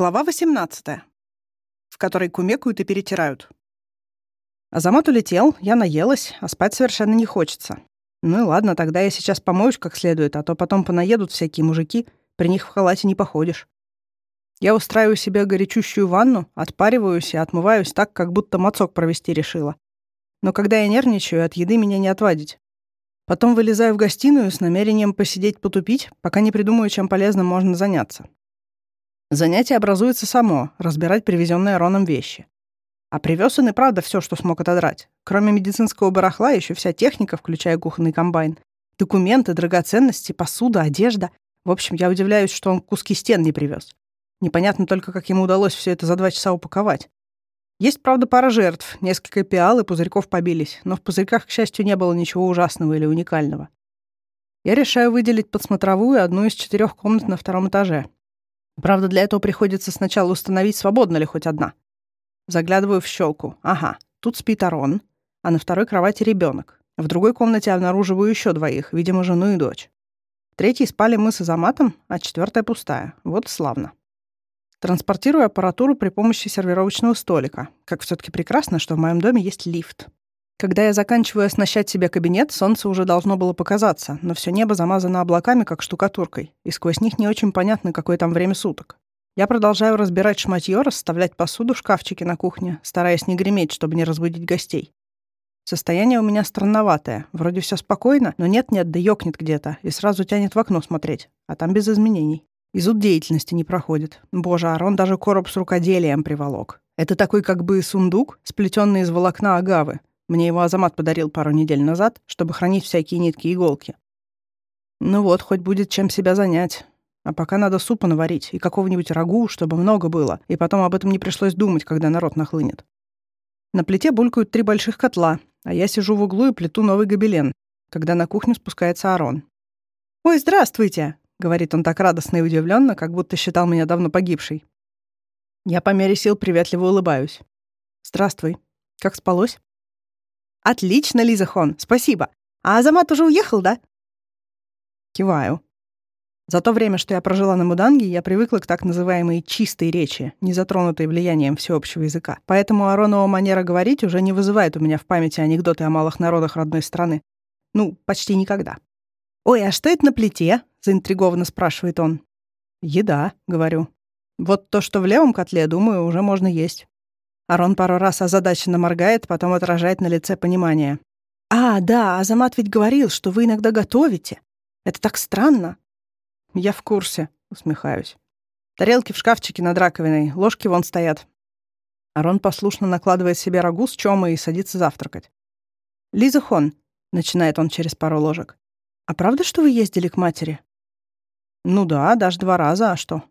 Глава 18, в которой кумекают и перетирают. Азамат улетел, я наелась, а спать совершенно не хочется. Ну и ладно, тогда я сейчас помоюсь как следует, а то потом понаедут всякие мужики, при них в халате не походишь. Я устраиваю себе горячущую ванну, отпариваюсь и отмываюсь так, как будто мацок провести решила. Но когда я нервничаю, от еды меня не отвадить. Потом вылезаю в гостиную с намерением посидеть потупить, пока не придумаю, чем полезным можно заняться. Занятие образуется само, разбирать привезенные Роном вещи. А привез он и правда все, что смог отодрать. Кроме медицинского барахла, еще вся техника, включая кухонный комбайн. Документы, драгоценности, посуда, одежда. В общем, я удивляюсь, что он куски стен не привез. Непонятно только, как ему удалось все это за два часа упаковать. Есть, правда, пара жертв, несколько пиал и пузырьков побились, но в пузырьках, к счастью, не было ничего ужасного или уникального. Я решаю выделить подсмотровую одну из четырех комнат на втором этаже. Правда, для этого приходится сначала установить, свободна ли хоть одна. Заглядываю в щелку. Ага, тут спит Арон, а на второй кровати ребенок. В другой комнате обнаруживаю еще двоих, видимо, жену и дочь. В спали мы с Азаматом, а четвертая пустая. Вот славно. Транспортирую аппаратуру при помощи сервировочного столика. Как все таки прекрасно, что в моем доме есть лифт. Когда я заканчиваю оснащать себе кабинет, солнце уже должно было показаться, но все небо замазано облаками, как штукатуркой, и сквозь них не очень понятно, какое там время суток. Я продолжаю разбирать шматье, расставлять посуду в шкафчике на кухне, стараясь не греметь, чтобы не разбудить гостей. Состояние у меня странноватое. Вроде все спокойно, но нет-нет, да ёкнет где-то, и сразу тянет в окно смотреть, а там без изменений. И зуд деятельности не проходит. Боже, Арон даже короб с рукоделием приволок. Это такой как бы сундук, сплетенный из волокна агавы, мне его Азамат подарил пару недель назад, чтобы хранить всякие нитки и иголки. Ну вот, хоть будет чем себя занять. А пока надо супа наварить и какого-нибудь рагу, чтобы много было, и потом об этом не пришлось думать, когда народ нахлынет. На плите булькают три больших котла, а я сижу в углу и плету новый гобелен, когда на кухню спускается Арон. «Ой, здравствуйте!» — говорит он так радостно и удивленно, как будто считал меня давно погибшей. Я по мере сил приветливо улыбаюсь. «Здравствуй. Как спалось?» Отлично, Лиза Хон, спасибо. А Азамат уже уехал, да? Киваю. За то время, что я прожила на Муданге, я привыкла к так называемой чистой речи, не затронутой влиянием всеобщего языка. Поэтому Аронова манера говорить уже не вызывает у меня в памяти анекдоты о малых народах родной страны. Ну, почти никогда. «Ой, а что это на плите?» — заинтригованно спрашивает он. «Еда», — говорю. «Вот то, что в левом котле, думаю, уже можно есть». Арон пару раз озадаченно моргает, потом отражает на лице понимание. «А, да, Азамат ведь говорил, что вы иногда готовите. Это так странно». «Я в курсе», — усмехаюсь. «Тарелки в шкафчике над раковиной, ложки вон стоят». Арон послушно накладывает себе рагу с чомой и садится завтракать. «Лиза Хон», — начинает он через пару ложек, «а правда, что вы ездили к матери?» «Ну да, даже два раза, а что?»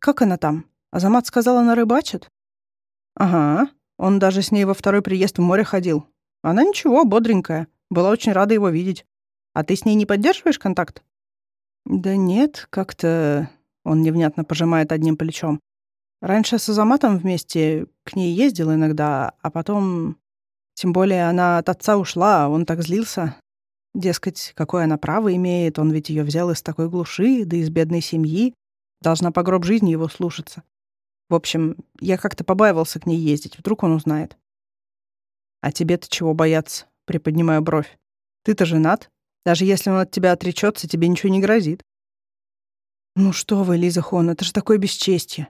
«Как она там? Азамат сказала, она рыбачит?» «Ага. Он даже с ней во второй приезд в море ходил. Она ничего, бодренькая. Была очень рада его видеть. А ты с ней не поддерживаешь контакт?» «Да нет, как-то...» Он невнятно пожимает одним плечом. «Раньше с Азаматом вместе к ней ездил иногда, а потом... Тем более она от отца ушла, а он так злился. Дескать, какое она право имеет, он ведь ее взял из такой глуши, да из бедной семьи. Должна по гроб жизни его слушаться. В общем, я как-то побаивался к ней ездить, вдруг он узнает. А тебе-то чего бояться? Приподнимаю бровь. Ты-то женат. Даже если он от тебя отречется, тебе ничего не грозит. Ну что вы, Лиза Хон, это же такое бесчестье.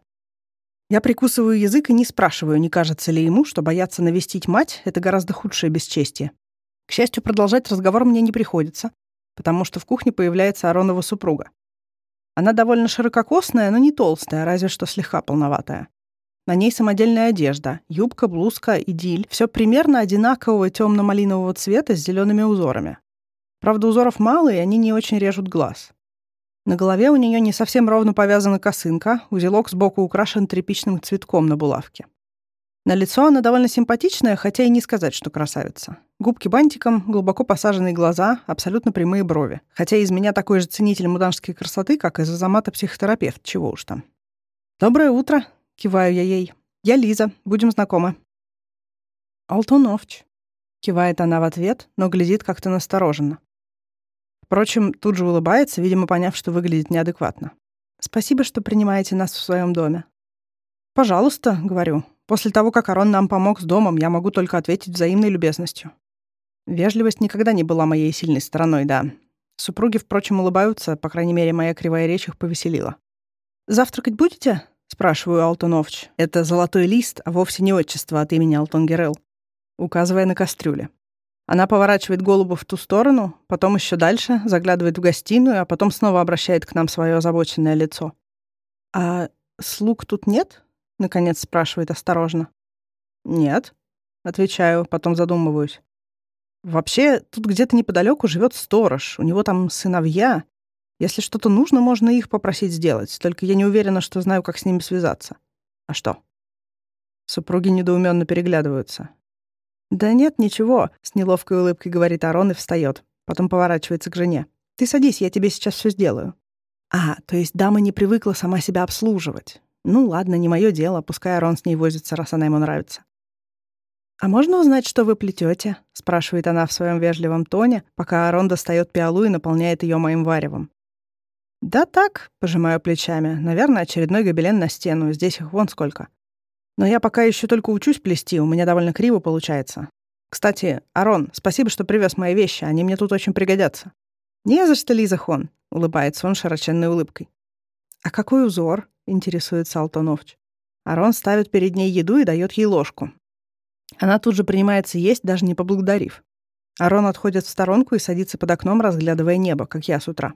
Я прикусываю язык и не спрашиваю, не кажется ли ему, что бояться навестить мать — это гораздо худшее бесчестье. К счастью, продолжать разговор мне не приходится, потому что в кухне появляется Аронова супруга. Она довольно ширококосная, но не толстая, разве что слегка полноватая. На ней самодельная одежда, юбка, блузка, идиль. Все примерно одинакового темно-малинового цвета с зелеными узорами. Правда, узоров мало, и они не очень режут глаз. На голове у нее не совсем ровно повязана косынка, узелок сбоку украшен тряпичным цветком на булавке. На лицо она довольно симпатичная, хотя и не сказать, что красавица. Губки бантиком, глубоко посаженные глаза, абсолютно прямые брови. Хотя из меня такой же ценитель муданской красоты, как из Азамата психотерапевт, чего уж там. «Доброе утро», — киваю я ей. «Я Лиза, будем знакомы». «Алтуновч», — кивает она в ответ, но глядит как-то настороженно. Впрочем, тут же улыбается, видимо, поняв, что выглядит неадекватно. Спасибо, что принимаете нас в своем доме. Пожалуйста, говорю. После того, как Арон нам помог с домом, я могу только ответить взаимной любезностью. Вежливость никогда не была моей сильной стороной, да. Супруги, впрочем, улыбаются, по крайней мере, моя кривая речь их повеселила. «Завтракать будете?» — спрашиваю Алтоновч. Это золотой лист, а вовсе не отчество от имени Алтон Герел, указывая на кастрюлю. Она поворачивает голову в ту сторону, потом еще дальше, заглядывает в гостиную, а потом снова обращает к нам свое озабоченное лицо. «А слуг тут нет?» — наконец спрашивает осторожно. «Нет», — отвечаю, потом задумываюсь. «Вообще, тут где-то неподалеку живет сторож, у него там сыновья. Если что-то нужно, можно их попросить сделать, только я не уверена, что знаю, как с ними связаться. А что?» Супруги недоуменно переглядываются. «Да нет, ничего», — с неловкой улыбкой говорит Арон и встает. Потом поворачивается к жене. «Ты садись, я тебе сейчас все сделаю». «А, то есть дама не привыкла сама себя обслуживать. Ну ладно, не мое дело, пускай Арон с ней возится, раз она ему нравится». «А можно узнать, что вы плетете? спрашивает она в своем вежливом тоне, пока Арон достает пиалу и наполняет ее моим варевом. «Да так», — пожимаю плечами. «Наверное, очередной гобелен на стену. Здесь их вон сколько». Но я пока еще только учусь плести, у меня довольно криво получается. Кстати, Арон, спасибо, что привез мои вещи, они мне тут очень пригодятся. Не за что, Лиза Хон, улыбается он широченной улыбкой. А какой узор? интересуется Алтоновч. Арон ставит перед ней еду и дает ей ложку. Она тут же принимается есть, даже не поблагодарив. Арон отходит в сторонку и садится под окном, разглядывая небо, как я с утра.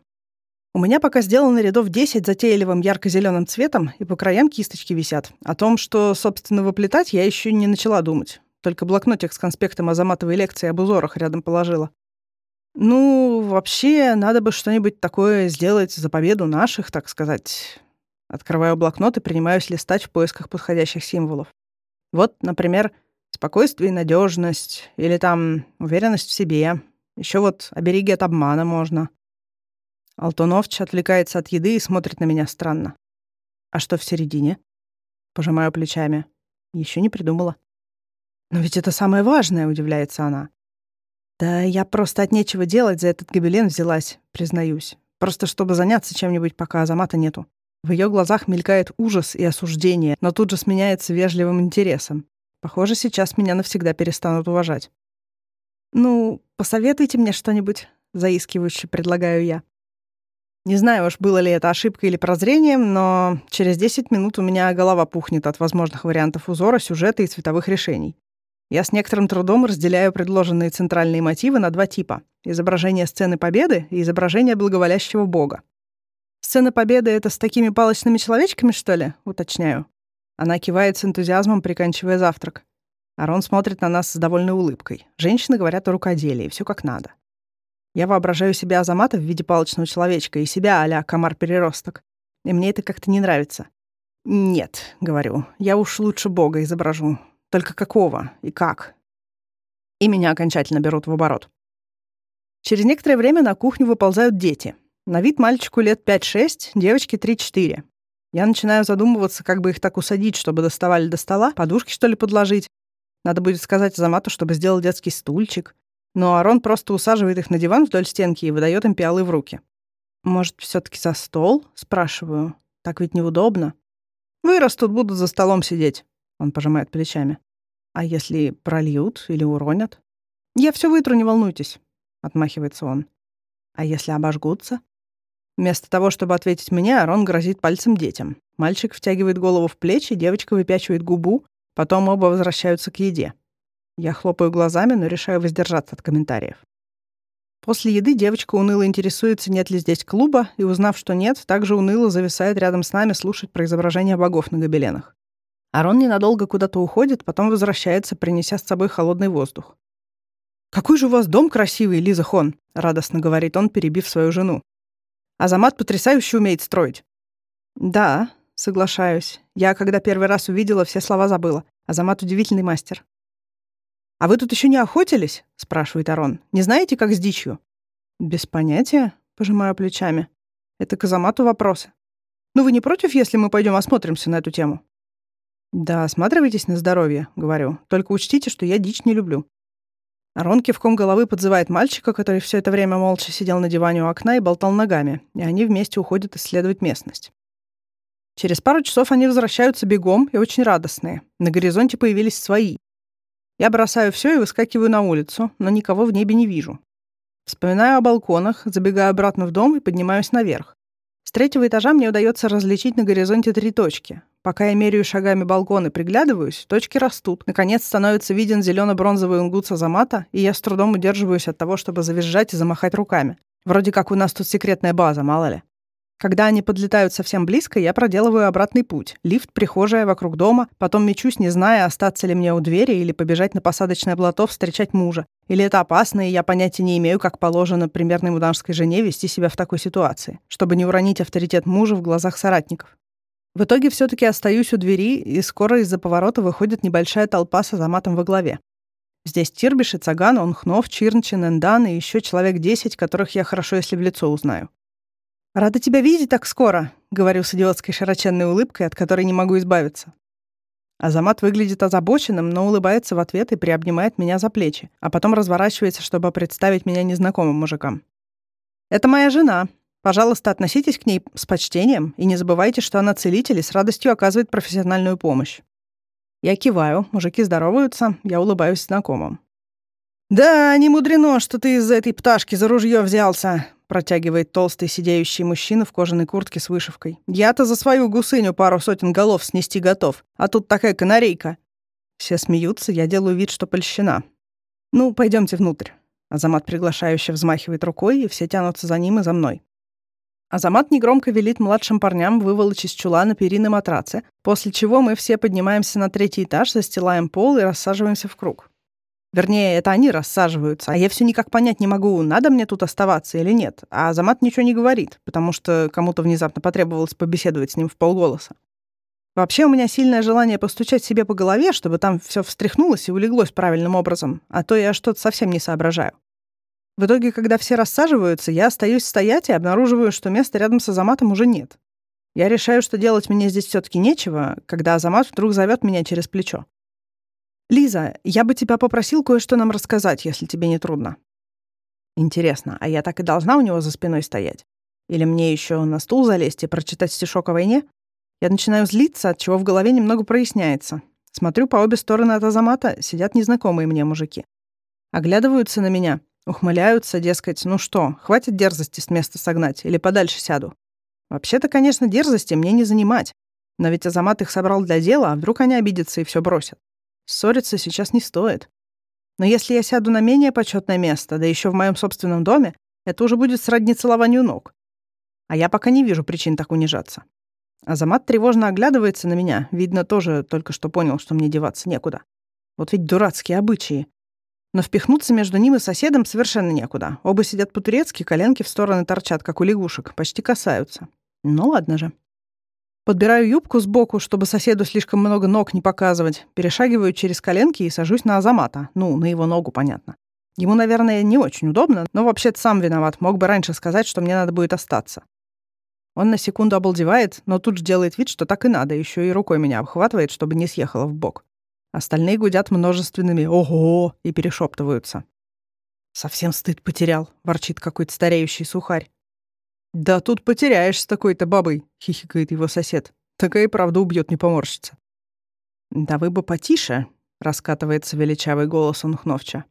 У меня пока сделано рядов 10 затейливым ярко зеленым цветом, и по краям кисточки висят. О том, что, собственно, выплетать, я еще не начала думать. Только блокнотик с конспектом Азаматовой лекции об узорах рядом положила. Ну, вообще, надо бы что-нибудь такое сделать за победу наших, так сказать. Открываю блокнот и принимаюсь листать в поисках подходящих символов. Вот, например, спокойствие и надежность, или там уверенность в себе. Еще вот обереги от обмана можно. Алтуновч отвлекается от еды и смотрит на меня странно. «А что в середине?» Пожимаю плечами. Еще не придумала. «Но ведь это самое важное», — удивляется она. «Да я просто от нечего делать за этот гобелен взялась, признаюсь. Просто чтобы заняться чем-нибудь, пока Азамата нету». В ее глазах мелькает ужас и осуждение, но тут же сменяется вежливым интересом. Похоже, сейчас меня навсегда перестанут уважать. «Ну, посоветуйте мне что-нибудь», — заискивающе предлагаю я. Не знаю уж, было ли это ошибкой или прозрением, но через 10 минут у меня голова пухнет от возможных вариантов узора, сюжета и цветовых решений. Я с некоторым трудом разделяю предложенные центральные мотивы на два типа — изображение сцены победы и изображение благоволящего бога. «Сцена победы — это с такими палочными человечками, что ли?» — уточняю. Она кивает с энтузиазмом, приканчивая завтрак. Арон смотрит на нас с довольной улыбкой. Женщины говорят о рукоделии, все как надо. Я воображаю себя Азамата в виде палочного человечка и себя а-ля комар-переросток. И мне это как-то не нравится. «Нет», — говорю, — «я уж лучше Бога изображу. Только какого и как?» И меня окончательно берут в оборот. Через некоторое время на кухню выползают дети. На вид мальчику лет 5-6, девочке 3-4. Я начинаю задумываться, как бы их так усадить, чтобы доставали до стола, подушки, что ли, подложить. Надо будет сказать Азамату, чтобы сделал детский стульчик. Но Арон просто усаживает их на диван вдоль стенки и выдает им пиалы в руки. «Может, все таки за стол?» — спрашиваю. «Так ведь неудобно». «Вырастут, будут за столом сидеть», — он пожимает плечами. «А если прольют или уронят?» «Я все вытру, не волнуйтесь», — отмахивается он. «А если обожгутся?» Вместо того, чтобы ответить мне, Арон грозит пальцем детям. Мальчик втягивает голову в плечи, девочка выпячивает губу, потом оба возвращаются к еде. Я хлопаю глазами, но решаю воздержаться от комментариев. После еды девочка уныло интересуется, нет ли здесь клуба, и, узнав, что нет, также уныло зависает рядом с нами слушать про изображение богов на гобеленах. Арон ненадолго куда-то уходит, потом возвращается, принеся с собой холодный воздух. «Какой же у вас дом красивый, Лиза Хон!» — радостно говорит он, перебив свою жену. «Азамат потрясающе умеет строить». «Да», — соглашаюсь. Я, когда первый раз увидела, все слова забыла. Азамат — удивительный мастер. «А вы тут еще не охотились?» — спрашивает Арон. «Не знаете, как с дичью?» «Без понятия», — пожимаю плечами. «Это к Азамату вопросы». «Ну вы не против, если мы пойдем осмотримся на эту тему?» «Да, осматривайтесь на здоровье», — говорю. «Только учтите, что я дичь не люблю». Арон кивком головы подзывает мальчика, который все это время молча сидел на диване у окна и болтал ногами, и они вместе уходят исследовать местность. Через пару часов они возвращаются бегом и очень радостные. На горизонте появились свои. Я бросаю все и выскакиваю на улицу, но никого в небе не вижу. Вспоминаю о балконах, забегаю обратно в дом и поднимаюсь наверх. С третьего этажа мне удается различить на горизонте три точки. Пока я меряю шагами балкон и приглядываюсь, точки растут. Наконец становится виден зелено-бронзовый унгут Азамата, и я с трудом удерживаюсь от того, чтобы завизжать и замахать руками. Вроде как у нас тут секретная база, мало ли. Когда они подлетают совсем близко, я проделываю обратный путь. Лифт, прихожая, вокруг дома. Потом мечусь, не зная, остаться ли мне у двери или побежать на посадочное плато встречать мужа. Или это опасно, и я понятия не имею, как положено примерной муданской жене вести себя в такой ситуации, чтобы не уронить авторитет мужа в глазах соратников. В итоге все таки остаюсь у двери, и скоро из-за поворота выходит небольшая толпа с Азаматом во главе. Здесь Тирбиш и Цаган, Онхнов, Чирнчин, Эндан и еще человек десять, которых я хорошо, если в лицо узнаю. «Рада тебя видеть так скоро», — говорю с идиотской широченной улыбкой, от которой не могу избавиться. Азамат выглядит озабоченным, но улыбается в ответ и приобнимает меня за плечи, а потом разворачивается, чтобы представить меня незнакомым мужикам. «Это моя жена. Пожалуйста, относитесь к ней с почтением и не забывайте, что она целитель и с радостью оказывает профессиональную помощь». Я киваю, мужики здороваются, я улыбаюсь знакомым. «Да, не мудрено, что ты из этой пташки за ружье взялся», протягивает толстый сидеющий мужчина в кожаной куртке с вышивкой. «Я-то за свою гусыню пару сотен голов снести готов, а тут такая канарейка». Все смеются, я делаю вид, что польщена. «Ну, пойдемте внутрь». Азамат приглашающе взмахивает рукой, и все тянутся за ним и за мной. Азамат негромко велит младшим парням выволочь из чулана перины матрацы, после чего мы все поднимаемся на третий этаж, застилаем пол и рассаживаемся в круг. Вернее, это они рассаживаются, а я все никак понять не могу, надо мне тут оставаться или нет. А Азамат ничего не говорит, потому что кому-то внезапно потребовалось побеседовать с ним в полголоса. Вообще у меня сильное желание постучать себе по голове, чтобы там все встряхнулось и улеглось правильным образом, а то я что-то совсем не соображаю. В итоге, когда все рассаживаются, я остаюсь стоять и обнаруживаю, что места рядом с Азаматом уже нет. Я решаю, что делать мне здесь все таки нечего, когда Азамат вдруг зовет меня через плечо. «Лиза, я бы тебя попросил кое-что нам рассказать, если тебе не трудно». Интересно, а я так и должна у него за спиной стоять? Или мне еще на стул залезть и прочитать стишок о войне? Я начинаю злиться, от чего в голове немного проясняется. Смотрю по обе стороны от Азамата, сидят незнакомые мне мужики. Оглядываются на меня, ухмыляются, дескать, ну что, хватит дерзости с места согнать или подальше сяду. Вообще-то, конечно, дерзости мне не занимать. Но ведь Азамат их собрал для дела, а вдруг они обидятся и все бросят. Ссориться сейчас не стоит. Но если я сяду на менее почетное место, да еще в моем собственном доме, это уже будет сродни целованию ног. А я пока не вижу причин так унижаться. Азамат тревожно оглядывается на меня. Видно, тоже только что понял, что мне деваться некуда. Вот ведь дурацкие обычаи. Но впихнуться между ним и соседом совершенно некуда. Оба сидят по-турецки, коленки в стороны торчат, как у лягушек, почти касаются. Ну ладно же. Подбираю юбку сбоку, чтобы соседу слишком много ног не показывать, перешагиваю через коленки и сажусь на Азамата. Ну, на его ногу, понятно. Ему, наверное, не очень удобно, но вообще-то сам виноват. Мог бы раньше сказать, что мне надо будет остаться. Он на секунду обалдевает, но тут же делает вид, что так и надо, еще и рукой меня обхватывает, чтобы не съехала в бок. Остальные гудят множественными «Ого!» и перешептываются. «Совсем стыд потерял», — ворчит какой-то стареющий сухарь. «Да тут потеряешь с такой-то бабой», — хихикает его сосед. «Такая правда убьет, не поморщится». «Да вы бы потише», — раскатывается величавый голос Унхновча.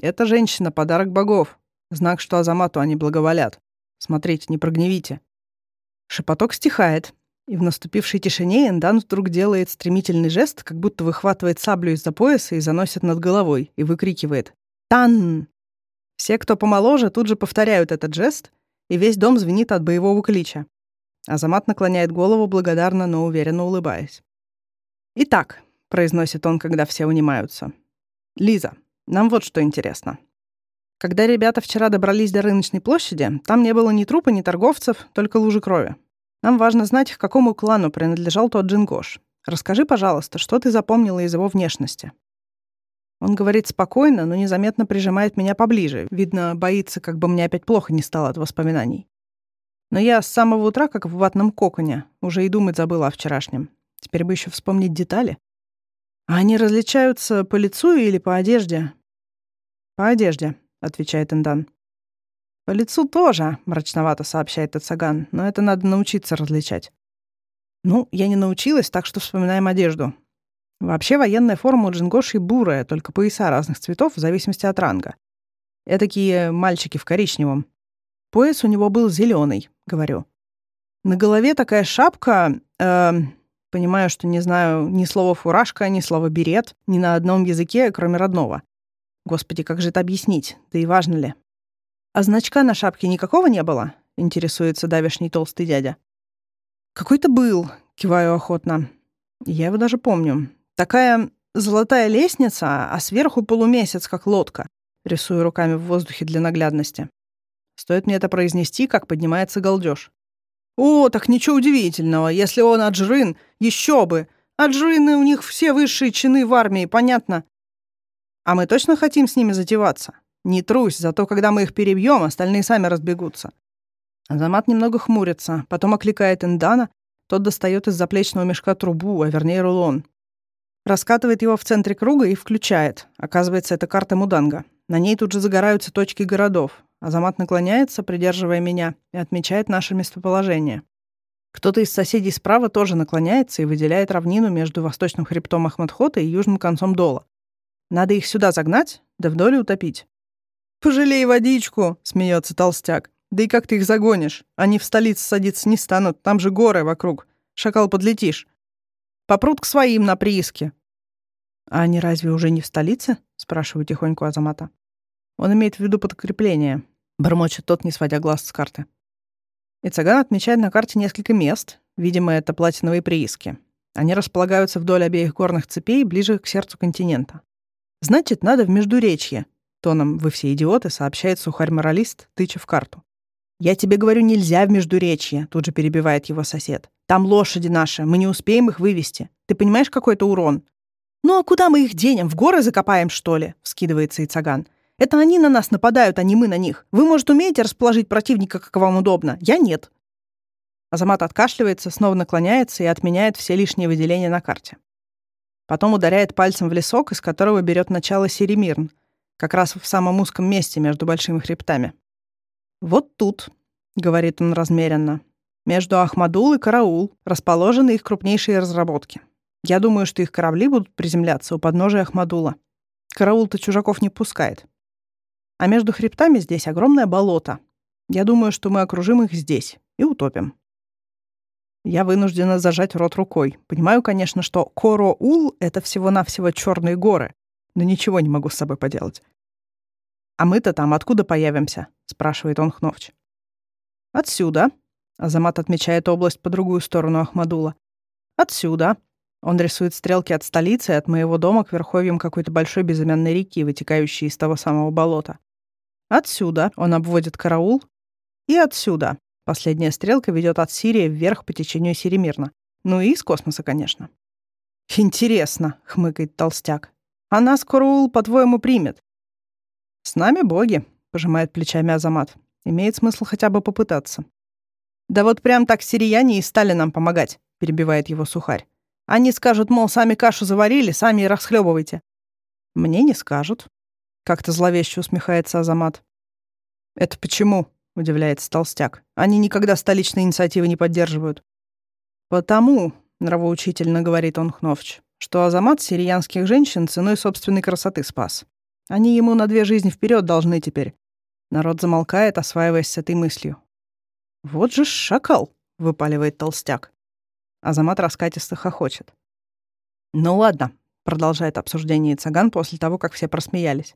«Это женщина — подарок богов. Знак, что Азамату они благоволят. Смотрите, не прогневите». Шепоток стихает, и в наступившей тишине Эндан вдруг делает стремительный жест, как будто выхватывает саблю из-за пояса и заносит над головой, и выкрикивает «Тан!». Все, кто помоложе, тут же повторяют этот жест — и весь дом звенит от боевого клича. Азамат наклоняет голову благодарно, но уверенно улыбаясь. «Итак», — произносит он, когда все унимаются, — «Лиза, нам вот что интересно. Когда ребята вчера добрались до рыночной площади, там не было ни трупа, ни торговцев, только лужи крови. Нам важно знать, к какому клану принадлежал тот Джингош. Расскажи, пожалуйста, что ты запомнила из его внешности?» Он говорит спокойно, но незаметно прижимает меня поближе. Видно, боится, как бы мне опять плохо не стало от воспоминаний. Но я с самого утра, как в ватном коконе, уже и думать забыла о вчерашнем. Теперь бы еще вспомнить детали. А они различаются по лицу или по одежде? По одежде, отвечает Эндан. По лицу тоже, мрачновато сообщает Ацаган, но это надо научиться различать. Ну, я не научилась, так что вспоминаем одежду. Вообще военная форма у джингоши бурая, только пояса разных цветов в зависимости от ранга. Этакие мальчики в коричневом. Пояс у него был зеленый, говорю. На голове такая шапка... Э, понимаю, что не знаю ни слова фуражка, ни слова берет, ни на одном языке, кроме родного. Господи, как же это объяснить? Да и важно ли? А значка на шапке никакого не было? Интересуется давишний толстый дядя. Какой-то был, киваю охотно. Я его даже помню. Такая золотая лестница, а сверху полумесяц, как лодка. Рисую руками в воздухе для наглядности. Стоит мне это произнести, как поднимается галдеж. «О, так ничего удивительного. Если он аджрын, еще бы. Аджрыны у них все высшие чины в армии, понятно. А мы точно хотим с ними затеваться? Не трусь, зато когда мы их перебьем, остальные сами разбегутся». Азамат немного хмурится, потом окликает Индана, тот достает из заплечного мешка трубу, а вернее рулон. Раскатывает его в центре круга и включает. Оказывается, это карта Муданга. На ней тут же загораются точки городов. Азамат наклоняется, придерживая меня, и отмечает наше местоположение. Кто-то из соседей справа тоже наклоняется и выделяет равнину между восточным хребтом Ахмадхота и южным концом Дола. Надо их сюда загнать, да вдоль утопить. «Пожалей водичку!» — смеется толстяк. «Да и как ты их загонишь? Они в столице садиться не станут, там же горы вокруг. Шакал подлетишь. Попрут к своим на прииске». «А они разве уже не в столице?» — спрашиваю тихонько Азамата. Он имеет в виду подкрепление. Бормочет тот, не сводя глаз с карты. И цыган отмечает на карте несколько мест. Видимо, это платиновые прииски. Они располагаются вдоль обеих горных цепей, ближе к сердцу континента. Значит, надо в Междуречье. Тоном «Вы все идиоты», сообщает сухарь-моралист, тыча в карту. «Я тебе говорю, нельзя в Междуречье», — тут же перебивает его сосед. «Там лошади наши, мы не успеем их вывести. Ты понимаешь, какой это урон?» «Ну а куда мы их денем? В горы закопаем, что ли?» — вскидывается и цаган. Это они на нас нападают, а не мы на них. Вы, может, умеете расположить противника, как вам удобно? Я нет». Азамат откашливается, снова наклоняется и отменяет все лишние выделения на карте. Потом ударяет пальцем в лесок, из которого берет начало Серемирн, как раз в самом узком месте между большими хребтами. «Вот тут», — говорит он размеренно, — «между Ахмадул и Караул расположены их крупнейшие разработки. Я думаю, что их корабли будут приземляться у подножия Ахмадула. Караул-то чужаков не пускает. А между хребтами здесь огромное болото. Я думаю, что мы окружим их здесь и утопим. Я вынуждена зажать рот рукой. Понимаю, конечно, что Коро-Ул — это всего-навсего черные горы, но ничего не могу с собой поделать. «А мы-то там откуда появимся?» — спрашивает он Хновч. «Отсюда», — Азамат отмечает область по другую сторону Ахмадула. «Отсюда». Он рисует стрелки от столицы и от моего дома к верховьям какой-то большой безымянной реки, вытекающей из того самого болота. Отсюда он обводит караул. И отсюда. Последняя стрелка ведет от Сирии вверх по течению Сиремирна. Ну и из космоса, конечно. «Интересно», — хмыкает толстяк. «А нас караул, по-твоему, примет?» «С нами боги», — пожимает плечами Азамат. «Имеет смысл хотя бы попытаться». «Да вот прям так сирияне и стали нам помогать», — перебивает его сухарь. «Они скажут, мол, сами кашу заварили, сами и расхлебывайте». «Мне не скажут», как-то зловеще усмехается Азамат. «Это почему?» — удивляется Толстяк. «Они никогда столичные инициативы не поддерживают». «Потому», — нравоучительно говорит он Хновч, что Азамат сириянских женщин ценой собственной красоты спас. Они ему на две жизни вперед должны теперь. Народ замолкает, осваиваясь с этой мыслью. «Вот же шакал!» — выпаливает толстяк. Азамат раскатисто хохочет. «Ну ладно», — продолжает обсуждение Цаган после того, как все просмеялись.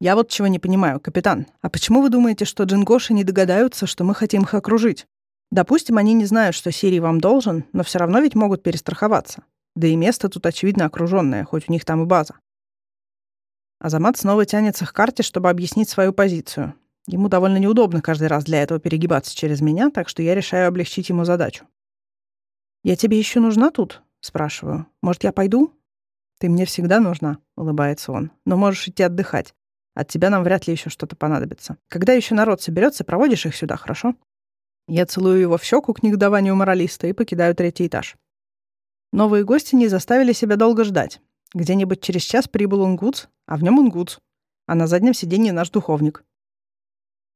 Я вот чего не понимаю, капитан. А почему вы думаете, что джингоши не догадаются, что мы хотим их окружить? Допустим, они не знают, что Сирий вам должен, но все равно ведь могут перестраховаться. Да и место тут, очевидно, окруженное, хоть у них там и база. Азамат снова тянется к карте, чтобы объяснить свою позицию. Ему довольно неудобно каждый раз для этого перегибаться через меня, так что я решаю облегчить ему задачу. «Я тебе еще нужна тут?» — спрашиваю. «Может, я пойду?» «Ты мне всегда нужна», — улыбается он. «Но можешь идти отдыхать. От тебя нам вряд ли еще что-то понадобится. Когда еще народ соберется, проводишь их сюда, хорошо? Я целую его в щеку к негодованию моралиста и покидаю третий этаж. Новые гости не заставили себя долго ждать. Где-нибудь через час прибыл Унгутс, а в нем Унгутс, а на заднем сиденье наш духовник.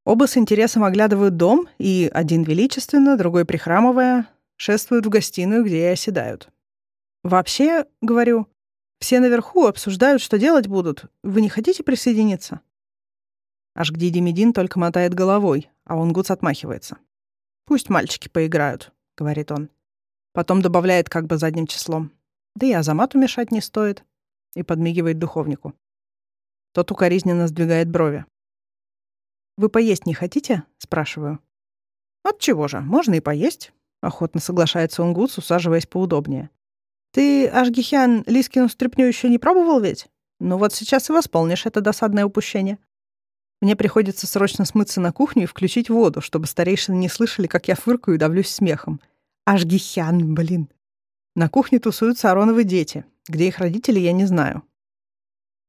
Оба с интересом оглядывают дом, и один величественно, другой прихрамывая, шествуют в гостиную, где и оседают. «Вообще, — говорю, — все наверху обсуждают, что делать будут. Вы не хотите присоединиться?» Аж где Демидин только мотает головой, а он Гуц отмахивается. «Пусть мальчики поиграют», — говорит он. Потом добавляет как бы задним числом. «Да и Азамату мешать не стоит», — и подмигивает духовнику. Тот укоризненно сдвигает брови. «Вы поесть не хотите?» — спрашиваю. «От чего же? Можно и поесть», — охотно соглашается Унгутс, усаживаясь поудобнее. «Ты, Ашгихян, Лискину стряпню еще не пробовал ведь? Ну вот сейчас и восполнишь это досадное упущение. Мне приходится срочно смыться на кухню и включить воду, чтобы старейшины не слышали, как я фыркаю и давлюсь смехом. Ашгихян, блин. На кухне тусуются Ароновы дети. Где их родители, я не знаю.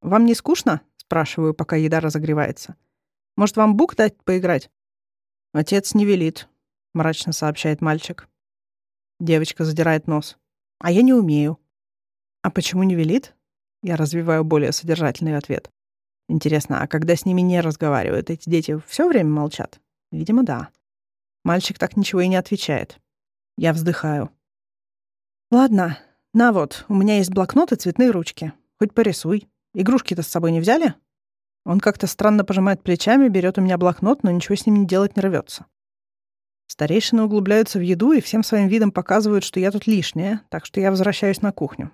«Вам не скучно?» — спрашиваю, пока еда разогревается. «Может, вам бук дать поиграть?» «Отец не велит», — мрачно сообщает мальчик. Девочка задирает нос. «А я не умею». «А почему не велит?» Я развиваю более содержательный ответ. Интересно, а когда с ними не разговаривают, эти дети все время молчат? Видимо, да. Мальчик так ничего и не отвечает. Я вздыхаю. Ладно, на вот, у меня есть блокнот и цветные ручки. Хоть порисуй. Игрушки-то с собой не взяли? Он как-то странно пожимает плечами, берет у меня блокнот, но ничего с ним не делать не рвется. Старейшины углубляются в еду и всем своим видом показывают, что я тут лишняя, так что я возвращаюсь на кухню.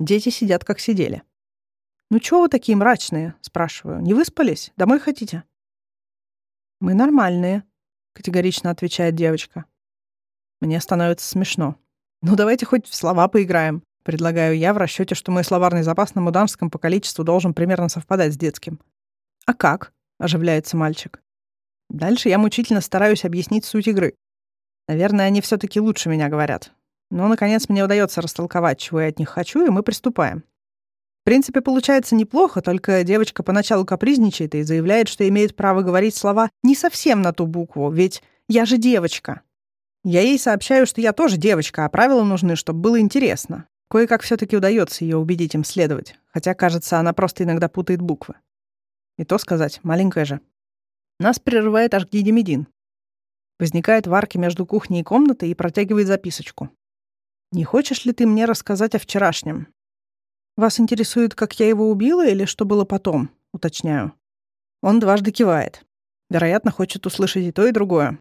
Дети сидят, как сидели. «Ну чего вы такие мрачные?» — спрашиваю. «Не выспались? Домой хотите?» «Мы нормальные», — категорично отвечает девочка. Мне становится смешно. «Ну давайте хоть в слова поиграем». Предлагаю я в расчете, что мой словарный запас на муданском по количеству должен примерно совпадать с детским. «А как?» — оживляется мальчик. Дальше я мучительно стараюсь объяснить суть игры. Наверное, они все таки лучше меня говорят. Но, наконец, мне удается растолковать, чего я от них хочу, и мы приступаем. В принципе, получается неплохо, только девочка поначалу капризничает и заявляет, что имеет право говорить слова не совсем на ту букву, ведь я же девочка. Я ей сообщаю, что я тоже девочка, а правила нужны, чтобы было интересно. Кое-как все таки удается ее убедить им следовать, хотя, кажется, она просто иногда путает буквы. И то сказать, маленькая же. Нас прерывает аж Гидемидин. Возникает в арке между кухней и комнатой и протягивает записочку. «Не хочешь ли ты мне рассказать о вчерашнем?» «Вас интересует, как я его убила или что было потом?» — уточняю. Он дважды кивает. Вероятно, хочет услышать и то, и другое.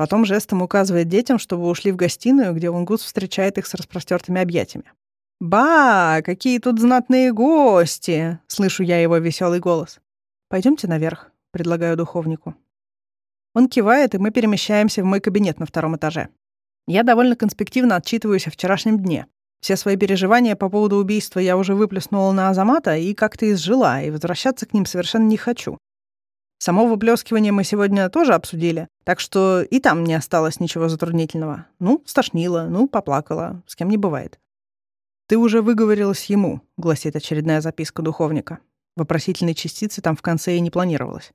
Потом жестом указывает детям, чтобы ушли в гостиную, где Унгус встречает их с распростертыми объятиями. «Ба, какие тут знатные гости!» — слышу я его веселый голос. Пойдемте наверх», — предлагаю духовнику. Он кивает, и мы перемещаемся в мой кабинет на втором этаже. Я довольно конспективно отчитываюсь о вчерашнем дне. Все свои переживания по поводу убийства я уже выплеснула на Азамата и как-то изжила, и возвращаться к ним совершенно не хочу. Само выплескивание мы сегодня тоже обсудили, так что и там не осталось ничего затруднительного. Ну, стошнило, ну, поплакала, с кем не бывает. «Ты уже выговорилась ему», — гласит очередная записка духовника. Вопросительной частицы там в конце и не планировалось.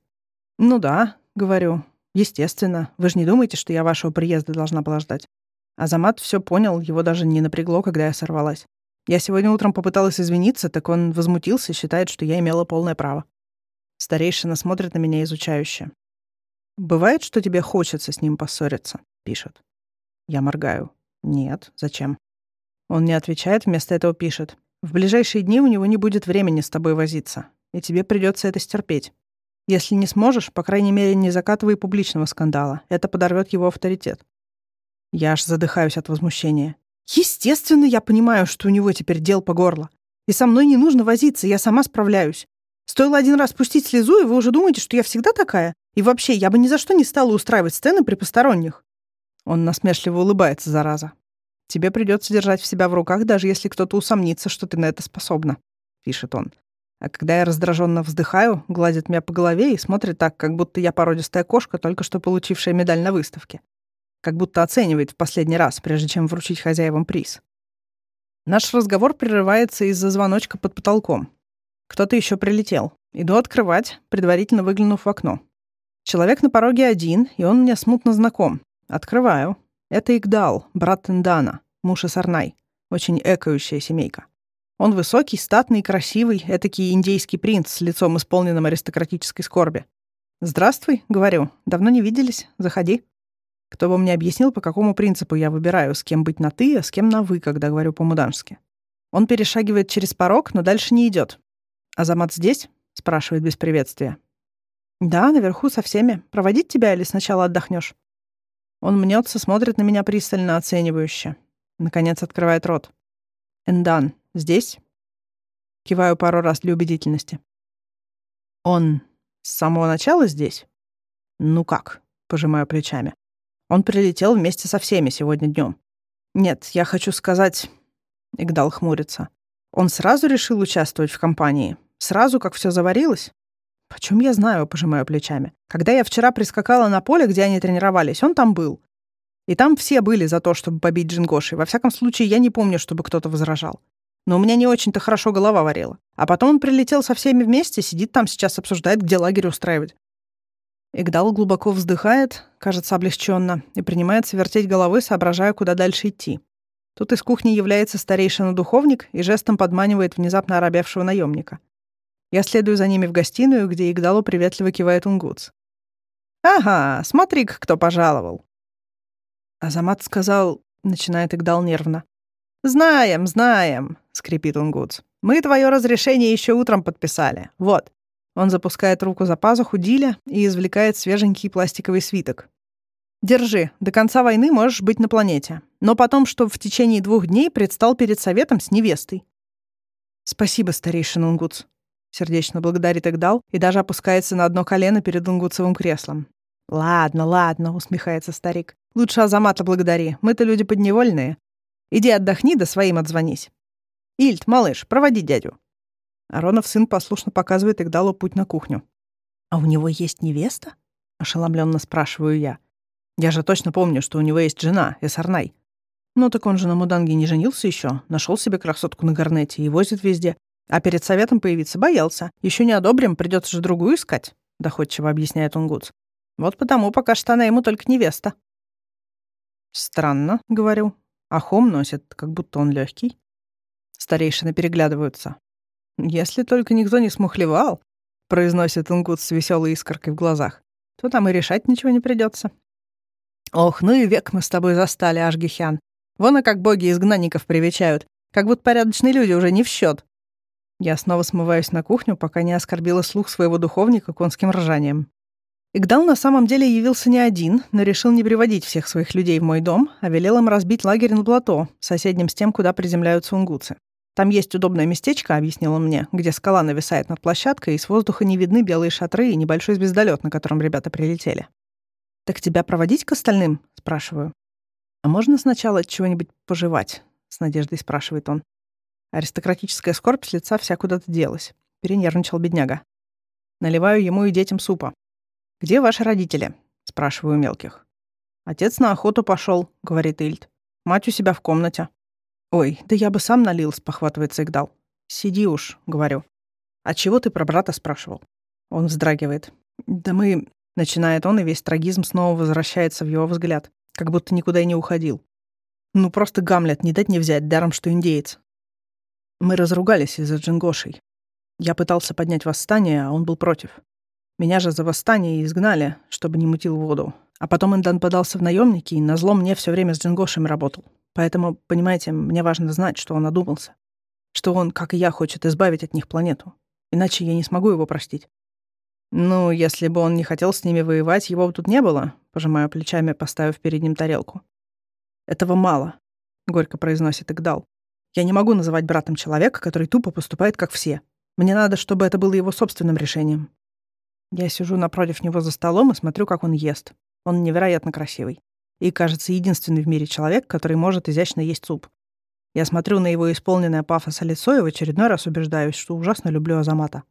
«Ну да», — говорю. «Естественно. Вы же не думаете, что я вашего приезда должна была ждать?» Азамат все понял, его даже не напрягло, когда я сорвалась. Я сегодня утром попыталась извиниться, так он возмутился считает, что я имела полное право. Старейшина смотрит на меня изучающе. «Бывает, что тебе хочется с ним поссориться?» — пишет. Я моргаю. «Нет. Зачем?» Он не отвечает, вместо этого пишет. «В ближайшие дни у него не будет времени с тобой возиться, и тебе придется это стерпеть. Если не сможешь, по крайней мере, не закатывай публичного скандала. Это подорвет его авторитет». Я аж задыхаюсь от возмущения. «Естественно, я понимаю, что у него теперь дел по горло. И со мной не нужно возиться, я сама справляюсь. Стоило один раз пустить слезу, и вы уже думаете, что я всегда такая? И вообще, я бы ни за что не стала устраивать сцены при посторонних». Он насмешливо улыбается, зараза. Тебе придется держать в себя в руках, даже если кто-то усомнится, что ты на это способна», — пишет он. А когда я раздраженно вздыхаю, гладит меня по голове и смотрит так, как будто я породистая кошка, только что получившая медаль на выставке. Как будто оценивает в последний раз, прежде чем вручить хозяевам приз. Наш разговор прерывается из-за звоночка под потолком. Кто-то еще прилетел. Иду открывать, предварительно выглянув в окно. Человек на пороге один, и он мне смутно знаком. Открываю. Это Игдал, брат Тендана, муж Исарнай. Очень экающая семейка. Он высокий, статный, красивый, этакий индейский принц с лицом исполненным аристократической скорби. «Здравствуй», — говорю. «Давно не виделись. Заходи». Кто бы мне объяснил, по какому принципу я выбираю, с кем быть на «ты», а с кем на «вы», когда говорю по-мудански. Он перешагивает через порог, но дальше не идет. «Азамат здесь?» — спрашивает без приветствия. «Да, наверху со всеми. Проводить тебя или сначала отдохнешь? Он мнется, смотрит на меня пристально, оценивающе. Наконец открывает рот. «Эндан, здесь?» Киваю пару раз для убедительности. «Он с самого начала здесь?» «Ну как?» — пожимаю плечами. «Он прилетел вместе со всеми сегодня днем. «Нет, я хочу сказать...» — Игдал хмурится. «Он сразу решил участвовать в кампании? Сразу, как все заварилось?» «Почем я знаю?» — пожимаю плечами. «Когда я вчера прискакала на поле, где они тренировались, он там был. И там все были за то, чтобы побить Джингоши. Во всяком случае, я не помню, чтобы кто-то возражал. Но у меня не очень-то хорошо голова варила. А потом он прилетел со всеми вместе, сидит там сейчас, обсуждает, где лагерь устраивать. Игдал глубоко вздыхает, кажется, облегченно, и принимается вертеть головой, соображая, куда дальше идти. Тут из кухни является старейшина-духовник и жестом подманивает внезапно оробевшего наемника. Я следую за ними в гостиную, где Игдалу приветливо кивает Унгутс. «Ага, смотри-ка, кто пожаловал!» Азамат сказал, начинает Игдал нервно. «Знаем, знаем», — скрипит Унгутс. «Мы твое разрешение еще утром подписали. Вот». Он запускает руку за пазуху Диля и извлекает свеженький пластиковый свиток. «Держи, до конца войны можешь быть на планете. Но потом, чтоб в течение двух дней предстал перед советом с невестой». «Спасибо, старейшина Унгутс», — сердечно благодарит Игдал и даже опускается на одно колено перед Унгутсовым креслом. «Ладно, ладно», — усмехается старик. «Лучше Азамата благодари. Мы-то люди подневольные. Иди отдохни, да своим отзвонись. Ильд, малыш, проводи дядю». Аронов сын послушно показывает Игдалу путь на кухню. «А у него есть невеста?» — ошеломленно спрашиваю я. «Я же точно помню, что у него есть жена, Эсарнай. Ну так он же на Муданге не женился еще, нашел себе красотку на горнете и возит везде. А перед советом появиться боялся. Еще не одобрим, придется же другую искать», — доходчиво объясняет Унгутс. «Вот потому пока что она ему только невеста». «Странно», — говорю. А хом носит, как будто он легкий. Старейшины переглядываются. «Если только никто не смухлевал», — произносит Ингут с веселой искоркой в глазах, «то там и решать ничего не придется. «Ох, ну и век мы с тобой застали, Ашгихян. Вон и как боги изгнанников привечают, как будто порядочные люди уже не в счет. Я снова смываюсь на кухню, пока не оскорбила слух своего духовника конским ржанием. Игдал на самом деле явился не один, но решил не приводить всех своих людей в мой дом, а велел им разбить лагерь на плато, соседним с тем, куда приземляются унгуцы. Там есть удобное местечко, объяснил он мне, где скала нависает над площадкой, и с воздуха не видны белые шатры и небольшой звездолет, на котором ребята прилетели. «Так тебя проводить к остальным?» — спрашиваю. «А можно сначала чего-нибудь пожевать?» — с надеждой спрашивает он. Аристократическая скорбь с лица вся куда-то делась. Перенервничал бедняга. Наливаю ему и детям супа. «Где ваши родители?» — спрашиваю мелких. «Отец на охоту пошел, говорит Ильд. «Мать у себя в комнате». «Ой, да я бы сам налил», — спохватывается Игдал. «Сиди уж», — говорю. «А чего ты про брата спрашивал?» Он вздрагивает. «Да мы...» — начинает он, и весь трагизм снова возвращается в его взгляд, как будто никуда и не уходил. «Ну, просто Гамлет, не дать не взять, даром, что индеец». Мы разругались из-за Джингошей. Я пытался поднять восстание, а он был против. Меня же за восстание изгнали, чтобы не мутил воду. А потом Индан подался в наемники, и назло мне все время с Джингошами работал. Поэтому, понимаете, мне важно знать, что он одумался. Что он, как и я, хочет избавить от них планету. Иначе я не смогу его простить. Ну, если бы он не хотел с ними воевать, его бы тут не было, пожимаю плечами, поставив перед ним тарелку. Этого мало, горько произносит Игдал. Я не могу называть братом человека, который тупо поступает, как все. Мне надо, чтобы это было его собственным решением. Я сижу напротив него за столом и смотрю, как он ест. Он невероятно красивый. И, кажется, единственный в мире человек, который может изящно есть суп. Я смотрю на его исполненное пафоса лицо и в очередной раз убеждаюсь, что ужасно люблю Азамата.